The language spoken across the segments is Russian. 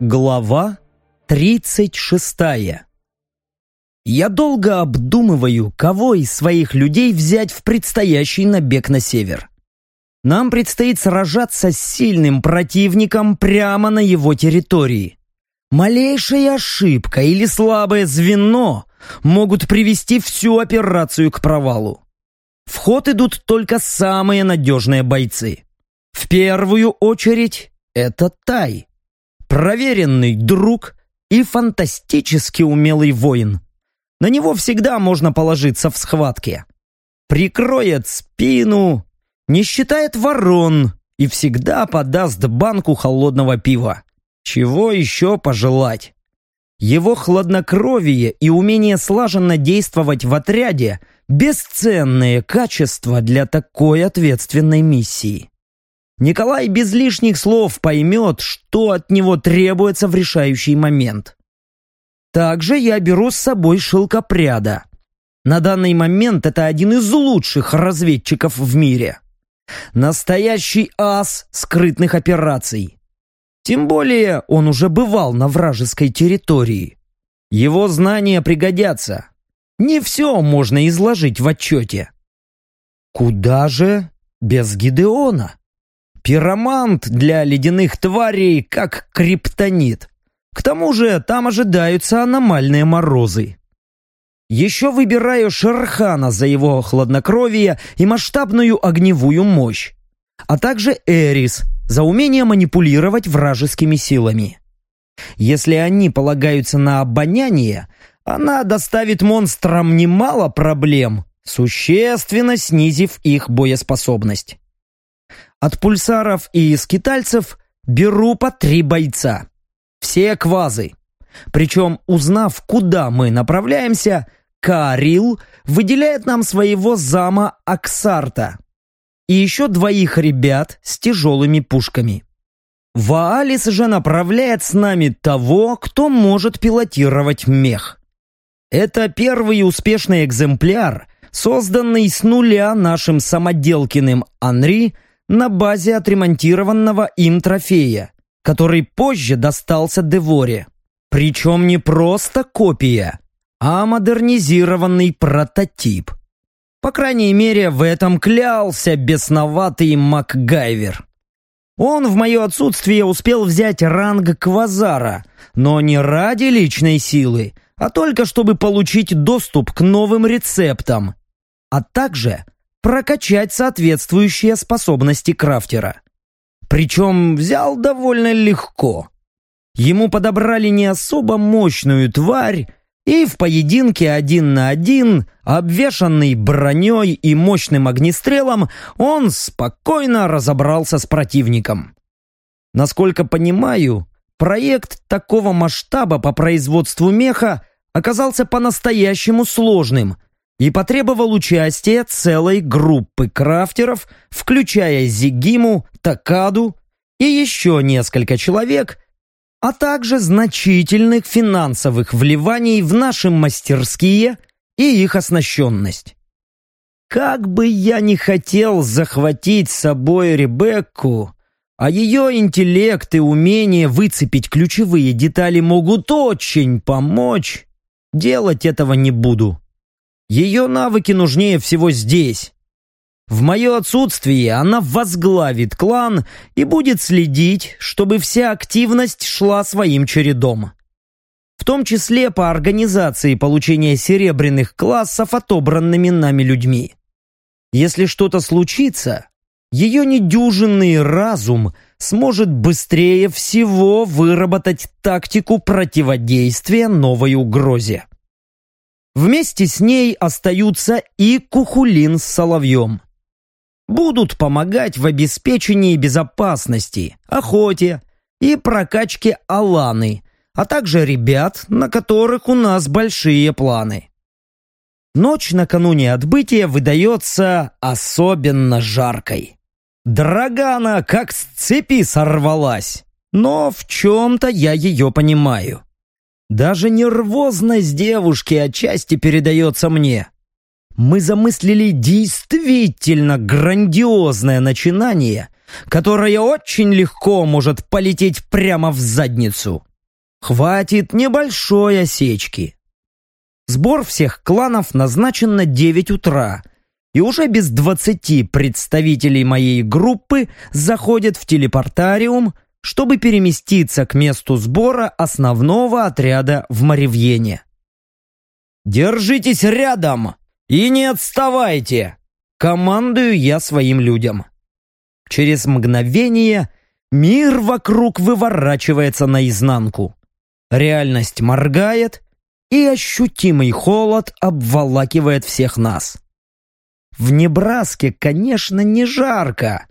Глава 36 Я долго обдумываю, кого из своих людей взять в предстоящий набег на север. Нам предстоит сражаться с сильным противником прямо на его территории. Малейшая ошибка или слабое звено могут привести всю операцию к провалу. В ход идут только самые надежные бойцы. В первую очередь это Тай проверенный друг и фантастически умелый воин. На него всегда можно положиться в схватке. Прикроет спину, не считает ворон и всегда подаст банку холодного пива. Чего еще пожелать? Его хладнокровие и умение слаженно действовать в отряде – бесценные качества для такой ответственной миссии. Николай без лишних слов поймет, что от него требуется в решающий момент. Также я беру с собой шелкопряда. На данный момент это один из лучших разведчиков в мире. Настоящий ас скрытных операций. Тем более он уже бывал на вражеской территории. Его знания пригодятся. Не все можно изложить в отчете. Куда же без Гидеона? Пиромант для ледяных тварей, как криптонит. К тому же там ожидаются аномальные морозы. Еще выбираю Шерхана за его хладнокровие и масштабную огневую мощь, а также Эрис за умение манипулировать вражескими силами. Если они полагаются на обоняние, она доставит монстрам немало проблем, существенно снизив их боеспособность. От пульсаров и скитальцев беру по три бойца. Все квазы. Причем, узнав, куда мы направляемся, Карил выделяет нам своего зама Аксарта и еще двоих ребят с тяжелыми пушками. Ваалис же направляет с нами того, кто может пилотировать мех. Это первый успешный экземпляр, созданный с нуля нашим самоделкиным Анри – на базе отремонтированного им трофея, который позже достался Деворе. Причем не просто копия, а модернизированный прототип. По крайней мере, в этом клялся бесноватый МакГайвер. Он в мое отсутствие успел взять ранг Квазара, но не ради личной силы, а только чтобы получить доступ к новым рецептам, а также прокачать соответствующие способности крафтера. Причем взял довольно легко. Ему подобрали не особо мощную тварь, и в поединке один на один, обвешанный броней и мощным огнестрелом, он спокойно разобрался с противником. Насколько понимаю, проект такого масштаба по производству меха оказался по-настоящему сложным – и потребовал участия целой группы крафтеров, включая Зигиму, Такаду и еще несколько человек, а также значительных финансовых вливаний в наши мастерские и их оснащенность. Как бы я ни хотел захватить с собой Ребекку, а ее интеллект и умение выцепить ключевые детали могут очень помочь, делать этого не буду. Ее навыки нужнее всего здесь. В мое отсутствие она возглавит клан и будет следить, чтобы вся активность шла своим чередом. В том числе по организации получения серебряных классов отобранными нами людьми. Если что-то случится, ее недюжинный разум сможет быстрее всего выработать тактику противодействия новой угрозе. Вместе с ней остаются и Кухулин с Соловьем. Будут помогать в обеспечении безопасности, охоте и прокачке Аланы, а также ребят, на которых у нас большие планы. Ночь накануне отбытия выдается особенно жаркой. Драгана как с цепи сорвалась, но в чем-то я ее понимаю. Даже нервозность девушки отчасти передается мне. Мы замыслили действительно грандиозное начинание, которое очень легко может полететь прямо в задницу. Хватит небольшой осечки. Сбор всех кланов назначен на 9 утра, и уже без 20 представителей моей группы заходят в телепортариум, чтобы переместиться к месту сбора основного отряда в Маривьене. «Держитесь рядом и не отставайте!» Командую я своим людям. Через мгновение мир вокруг выворачивается наизнанку. Реальность моргает, и ощутимый холод обволакивает всех нас. В Небраске, конечно, не жарко,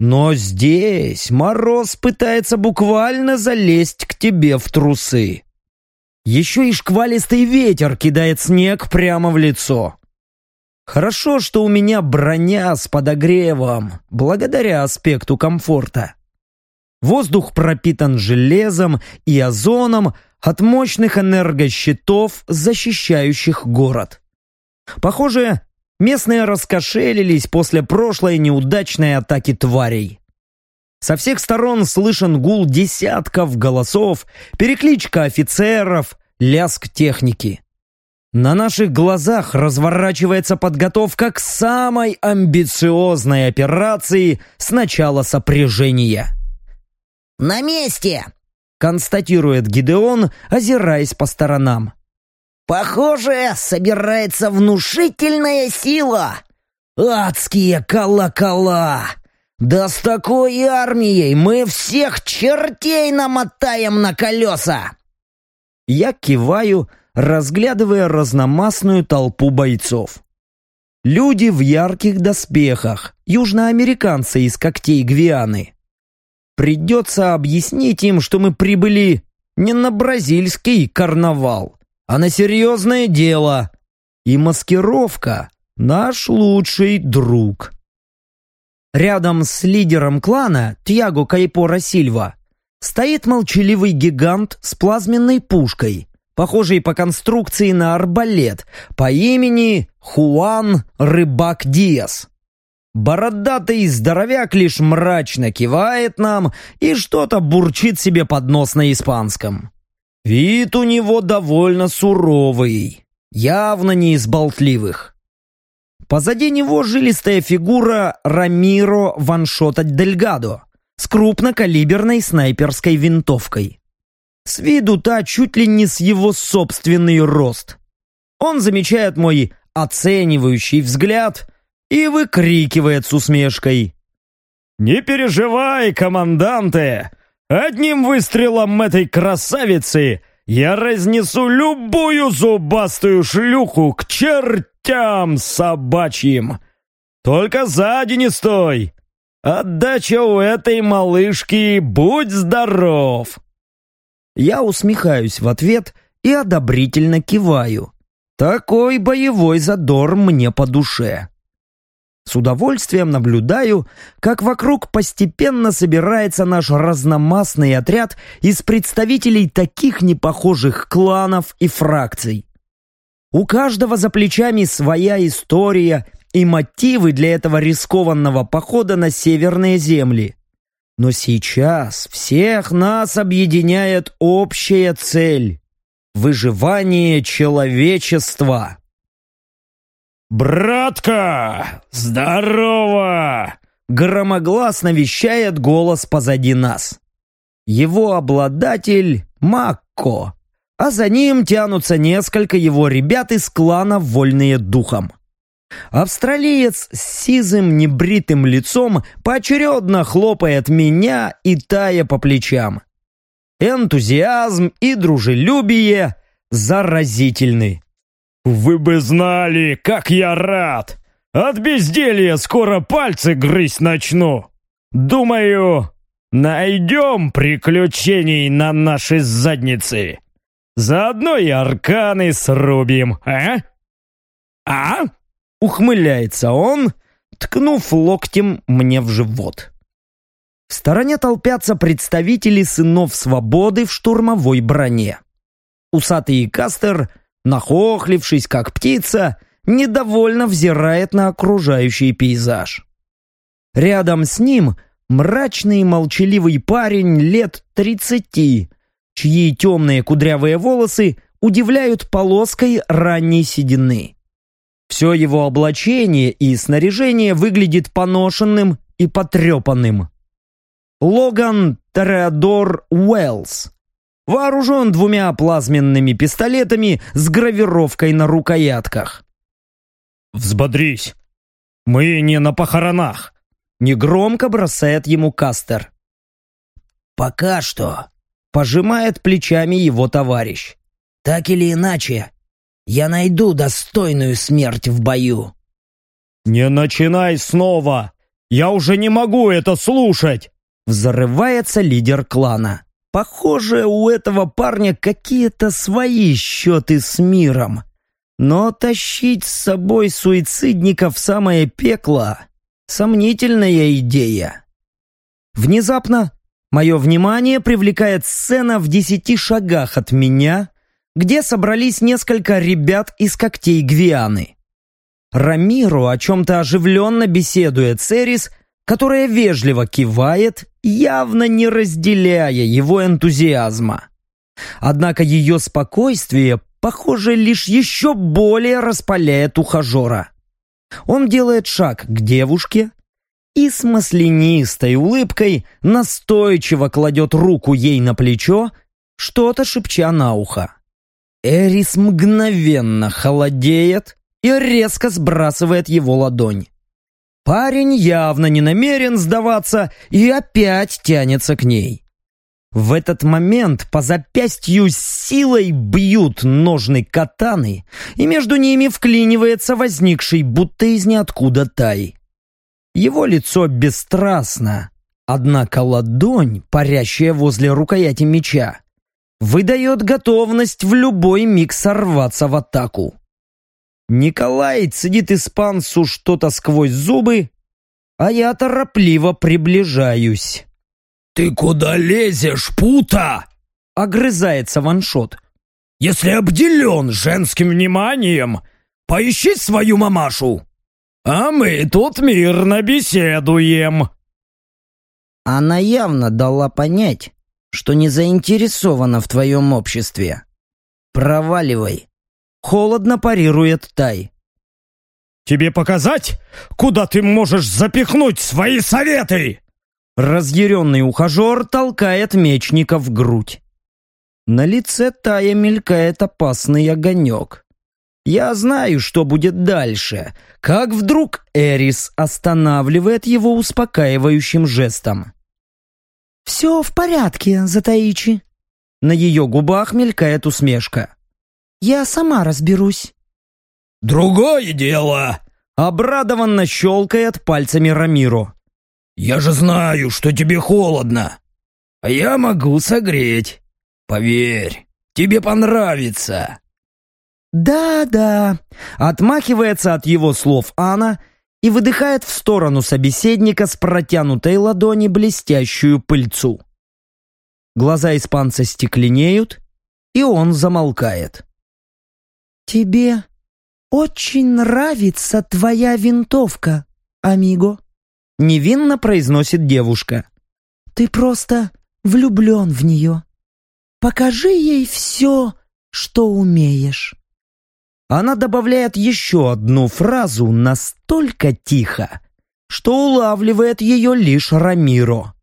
но здесь мороз пытается буквально залезть к тебе в трусы. Еще и шквалистый ветер кидает снег прямо в лицо. Хорошо, что у меня броня с подогревом, благодаря аспекту комфорта. Воздух пропитан железом и озоном от мощных энергощитов, защищающих город. Похоже, местные раскошелились после прошлой неудачной атаки тварей. Со всех сторон слышен гул десятков голосов, перекличка офицеров, лязг техники. На наших глазах разворачивается подготовка к самой амбициозной операции с начала сопряжения. «На месте!» — констатирует Гидеон, озираясь по сторонам. «Похоже, собирается внушительная сила! Адские колокола! Да с такой армией мы всех чертей намотаем на колеса!» Я киваю, разглядывая разномастную толпу бойцов. Люди в ярких доспехах, южноамериканцы из когтей Гвианы. Придется объяснить им, что мы прибыли не на бразильский карнавал, а на серьезное дело. И маскировка — наш лучший друг. Рядом с лидером клана, Тьяго Кайпора Сильва, стоит молчаливый гигант с плазменной пушкой, похожий по конструкции на арбалет, по имени Хуан Рыбак Диас. Бородатый здоровяк лишь мрачно кивает нам и что-то бурчит себе под нос на испанском. Вид у него довольно суровый, явно не из болтливых. Позади него жилистая фигура Рамиро Ваншота Дельгадо с крупнокалиберной снайперской винтовкой. С виду та чуть ли не с его собственный рост. Он замечает мой оценивающий взгляд и выкрикивает с усмешкой. «Не переживай, команданты! Одним выстрелом этой красавицы я разнесу любую зубастую шлюху к чертям собачьим! Только сзади не стой! Отдача у этой малышки будь здоров!» Я усмехаюсь в ответ и одобрительно киваю. Такой боевой задор мне по душе. С удовольствием наблюдаю, как вокруг постепенно собирается наш разномастный отряд из представителей таких непохожих кланов и фракций. У каждого за плечами своя история и мотивы для этого рискованного похода на северные земли. Но сейчас всех нас объединяет общая цель – выживание человечества. «Братка, здорово!» Громогласно вещает голос позади нас. Его обладатель – Макко, а за ним тянутся несколько его ребят из клана «Вольные духом». Австралиец с сизым небритым лицом поочередно хлопает меня и Тая по плечам. Энтузиазм и дружелюбие заразительны. «Вы бы знали, как я рад! От безделья скоро пальцы грызть начну! Думаю, найдем приключений на нашей заднице! Заодно и арканы срубим, а? А?» Ухмыляется он, ткнув локтем мне в живот. В стороне толпятся представители сынов свободы в штурмовой броне. Усатый Кастер, нахохлившись как птица, недовольно взирает на окружающий пейзаж. Рядом с ним мрачный молчаливый парень лет тридцати, чьи темные кудрявые волосы удивляют полоской ранней седины. Все его облачение и снаряжение выглядит поношенным и потрепанным. Логан Тореадор Уэллс. Вооружен двумя плазменными пистолетами с гравировкой на рукоятках. «Взбодрись! Мы не на похоронах!» Негромко бросает ему Кастер. «Пока что», — пожимает плечами его товарищ. «Так или иначе, я найду достойную смерть в бою». «Не начинай снова! Я уже не могу это слушать!» Взрывается лидер клана. Похоже, у этого парня какие-то свои счеты с миром. Но тащить с собой суицидника в самое пекло — сомнительная идея. Внезапно мое внимание привлекает сцена в десяти шагах от меня, где собрались несколько ребят из когтей Гвианы. Рамиру о чем-то оживленно беседует с Эрис, которая вежливо кивает, явно не разделяя его энтузиазма. Однако ее спокойствие похоже, лишь еще более распаляет ухажера. Он делает шаг к девушке и с маслянистой улыбкой настойчиво кладет руку ей на плечо, что-то шепча на ухо. Эрис мгновенно холодеет и резко сбрасывает его ладонь. Парень явно не намерен сдаваться и опять тянется к ней. В этот момент по запястью силой бьют ножны катаны, и между ними вклинивается возникший будто из ниоткуда тай. Его лицо бесстрастно, однако ладонь, парящая возле рукояти меча, выдает готовность в любой миг сорваться в атаку. Николай цедит испанцу что-то сквозь зубы, а я торопливо приближаюсь. «Ты куда лезешь, пута?» — огрызается ваншот. «Если обделен женским вниманием, поищи свою мамашу, а мы тут мирно беседуем». Она явно дала понять, что не заинтересована в твоем обществе. Проваливай. Холодно парирует Тай. «Тебе показать, куда ты можешь запихнуть свои советы?» Разъяренный ухажер толкает мечника в грудь. На лице Тая мелькает опасный огонек. Я знаю, что будет дальше, как вдруг Эрис останавливает его успокаивающим жестом. «Все в порядке, Затаичи». На ее губах мелькает усмешка. «Я сама разберусь». «Другое дело!» Обрадованно щелкает пальцами Рамиро. «Я же знаю, что тебе холодно, а я могу согреть. Поверь, тебе понравится». «Да-да», — отмахивается от его слов Анна и выдыхает в сторону собеседника с протянутой ладони блестящую пыльцу. Глаза испанца стекленеют, и он замолкает. «Тебе очень нравится твоя винтовка, амиго», невинно произносит девушка. «Ты просто влюблен в нее. Покажи ей все, что умеешь». Она добавляет еще одну фразу настолько тихо, что улавливает ее лишь Рамиро.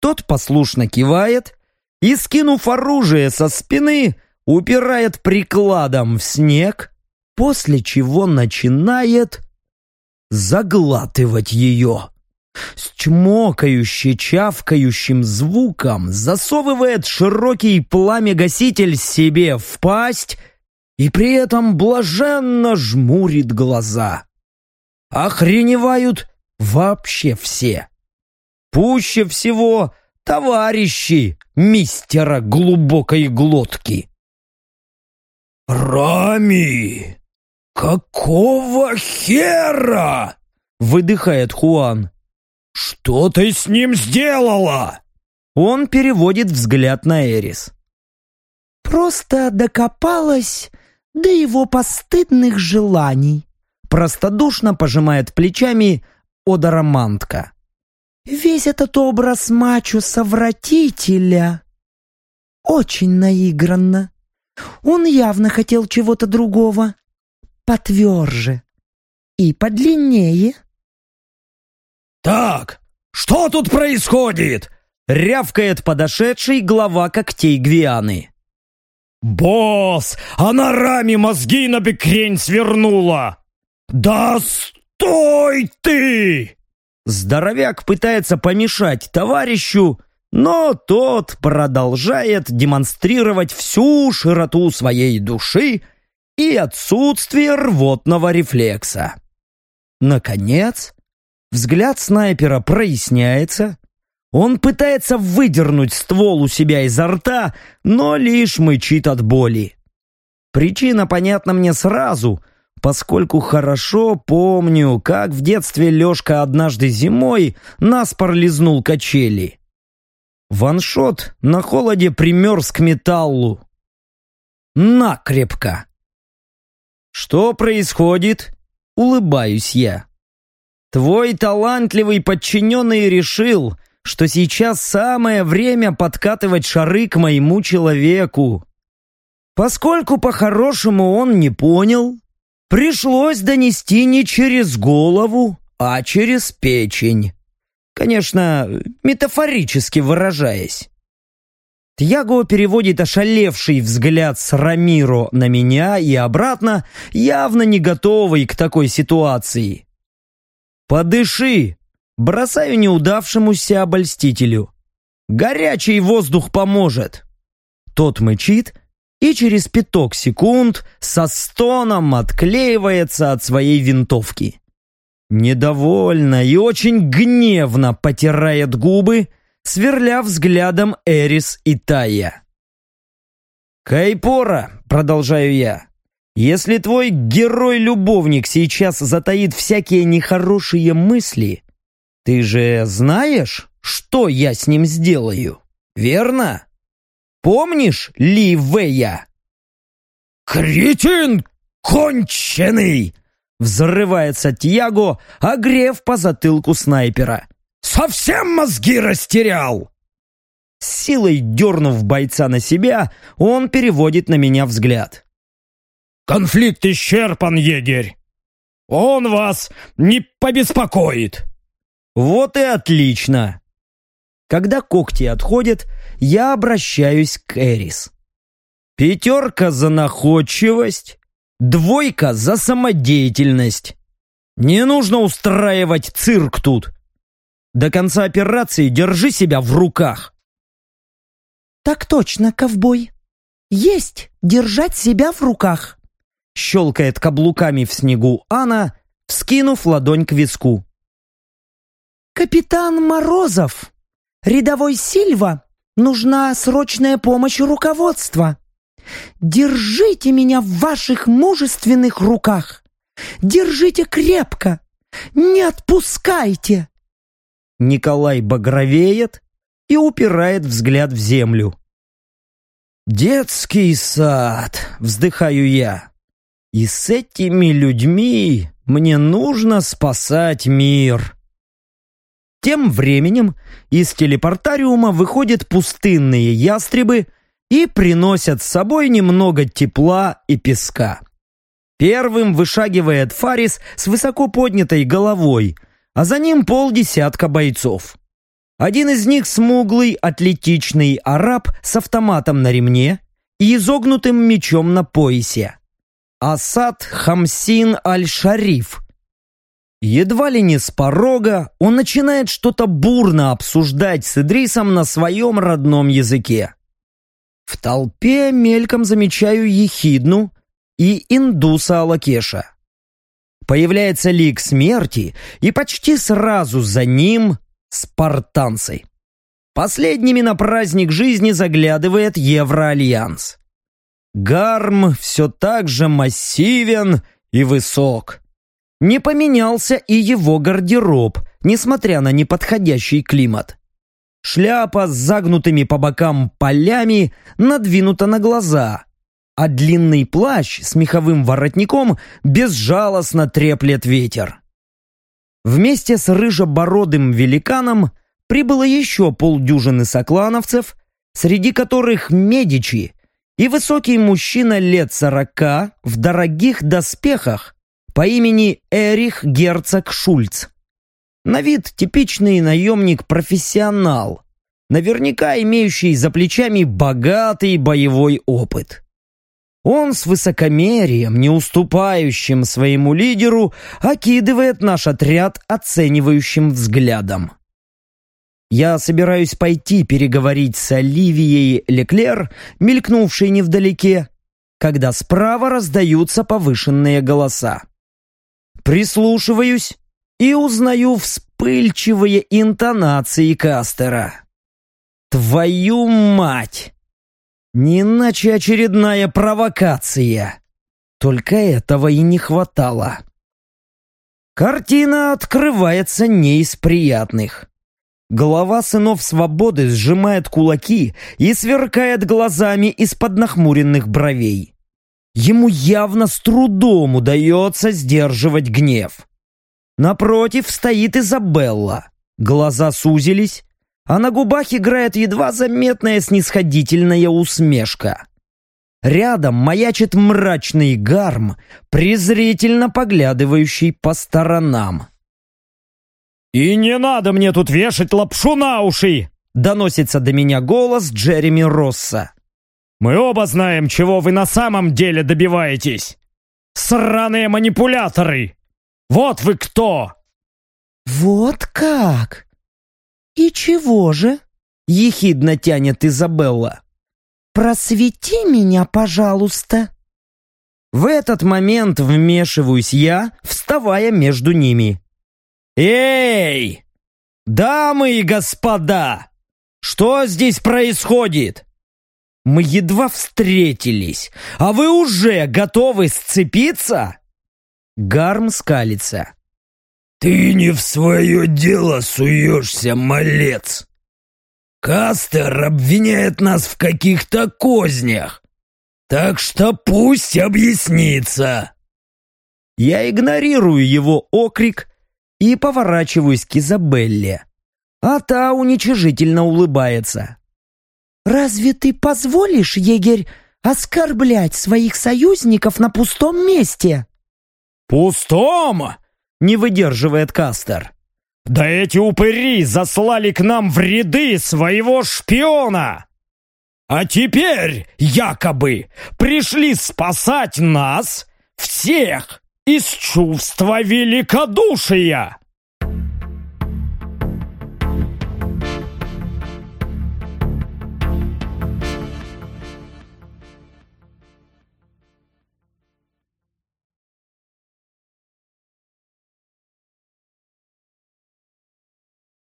Тот послушно кивает и, скинув оружие со спины, упирает прикладом в снег, после чего начинает заглатывать ее. С чмокающе-чавкающим звуком засовывает широкий пламя-гаситель себе в пасть и при этом блаженно жмурит глаза. Охреневают вообще все. Пуще всего товарищи мистера глубокой глотки. «Рами! Какого хера?» — выдыхает Хуан. «Что ты с ним сделала?» Он переводит взгляд на Эрис. «Просто докопалась до его постыдных желаний», простодушно пожимает плечами Одаромантка. «Весь этот образ мачо-совратителя очень наигранно. Он явно хотел чего-то другого. Потверже. И подлиннее. «Так, что тут происходит?» — рявкает подошедший глава когтей Гвианы. «Босс, она раме мозги на бекрень свернула!» «Да стой ты!» Здоровяк пытается помешать товарищу, но тот продолжает демонстрировать всю широту своей души и отсутствие рвотного рефлекса. Наконец, взгляд снайпера проясняется, он пытается выдернуть ствол у себя изо рта, но лишь мычит от боли. Причина понятна мне сразу, поскольку хорошо помню, как в детстве Лешка однажды зимой наспор лизнул качели. Ваншот на холоде примерз к металлу. Накрепко. Что происходит? Улыбаюсь я. Твой талантливый подчиненный решил, что сейчас самое время подкатывать шары к моему человеку. Поскольку по-хорошему он не понял, пришлось донести не через голову, а через печень. Конечно, метафорически выражаясь. Тьяго переводит ошалевший взгляд с Рамиро на меня и обратно, явно не готовый к такой ситуации. «Подыши!» Бросаю неудавшемуся обольстителю. «Горячий воздух поможет!» Тот мычит и через пяток секунд со стоном отклеивается от своей винтовки. Недовольно и очень гневно потирает губы, сверля взглядом Эрис и Тая. «Кайпора», — продолжаю я, — «если твой герой-любовник сейчас затаит всякие нехорошие мысли, ты же знаешь, что я с ним сделаю, верно? Помнишь Ли Вэя?» «Кретин конченый!» Взрывается Тьяго, огрев по затылку снайпера. «Совсем мозги растерял!» С силой дернув бойца на себя, он переводит на меня взгляд. «Конфликт исчерпан, егерь! Он вас не побеспокоит!» «Вот и отлично!» Когда когти отходят, я обращаюсь к Эрис. «Пятерка за находчивость, Двойка за самодеятельность. Не нужно устраивать цирк тут. До конца операции держи себя в руках. Так точно, ковбой. Есть держать себя в руках. Щелкает каблуками в снегу Анна, вскинув ладонь к виску. Капитан Морозов, рядовой Сильва, нужна срочная помощь руководства. Держите меня в ваших мужественных руках! Держите крепко! Не отпускайте!» Николай багровеет и упирает взгляд в землю. «Детский сад!» — вздыхаю я. «И с этими людьми мне нужно спасать мир!» Тем временем из телепортариума выходят пустынные ястребы и приносят с собой немного тепла и песка. Первым вышагивает Фарис с высоко поднятой головой, а за ним полдесятка бойцов. Один из них смуглый, атлетичный араб с автоматом на ремне и изогнутым мечом на поясе. Асад Хамсин Аль-Шариф. Едва ли не с порога он начинает что-то бурно обсуждать с Идрисом на своем родном языке. В толпе мельком замечаю Ехидну и индуса Алакеша. Появляется лик смерти, и почти сразу за ним спартанцы. Последними на праздник жизни заглядывает Евроальянс. Гарм все так же массивен и высок. Не поменялся и его гардероб, несмотря на неподходящий климат. Шляпа с загнутыми по бокам полями надвинута на глаза, а длинный плащ с меховым воротником безжалостно треплет ветер. Вместе с рыжебородым великаном прибыло еще полдюжины соклановцев, среди которых Медичи и высокий мужчина лет сорока в дорогих доспехах по имени Эрих Герцог Шульц. На вид типичный наемник-профессионал, наверняка имеющий за плечами богатый боевой опыт. Он с высокомерием, не уступающим своему лидеру, окидывает наш отряд оценивающим взглядом. Я собираюсь пойти переговорить с Оливией Леклер, мелькнувшей невдалеке, когда справа раздаются повышенные голоса. Прислушиваюсь и узнаю вспыльчивые интонации Кастера. «Твою мать!» Не иначе очередная провокация. Только этого и не хватало. Картина открывается не из приятных. Глава сынов свободы сжимает кулаки и сверкает глазами из-под нахмуренных бровей. Ему явно с трудом удается сдерживать гнев. Напротив стоит Изабелла. Глаза сузились, а на губах играет едва заметная снисходительная усмешка. Рядом маячит мрачный гарм, презрительно поглядывающий по сторонам. «И не надо мне тут вешать лапшу на уши!» Доносится до меня голос Джереми Росса. «Мы оба знаем, чего вы на самом деле добиваетесь! Сраные манипуляторы! Вот вы кто!» «Вот как!» «И чего же?» — ехидно тянет Изабелла. «Просвети меня, пожалуйста». В этот момент вмешиваюсь я, вставая между ними. «Эй! Дамы и господа! Что здесь происходит? Мы едва встретились, а вы уже готовы сцепиться?» Гарм скалится. «Ты не в свое дело суешься, малец! Кастер обвиняет нас в каких-то кознях, так что пусть объяснится!» Я игнорирую его окрик и поворачиваюсь к Изабелле, а та уничижительно улыбается. «Разве ты позволишь, егерь, оскорблять своих союзников на пустом месте?» «Пустом?» не выдерживает Кастер. «Да эти упыри заслали к нам в ряды своего шпиона! А теперь, якобы, пришли спасать нас, всех, из чувства великодушия!»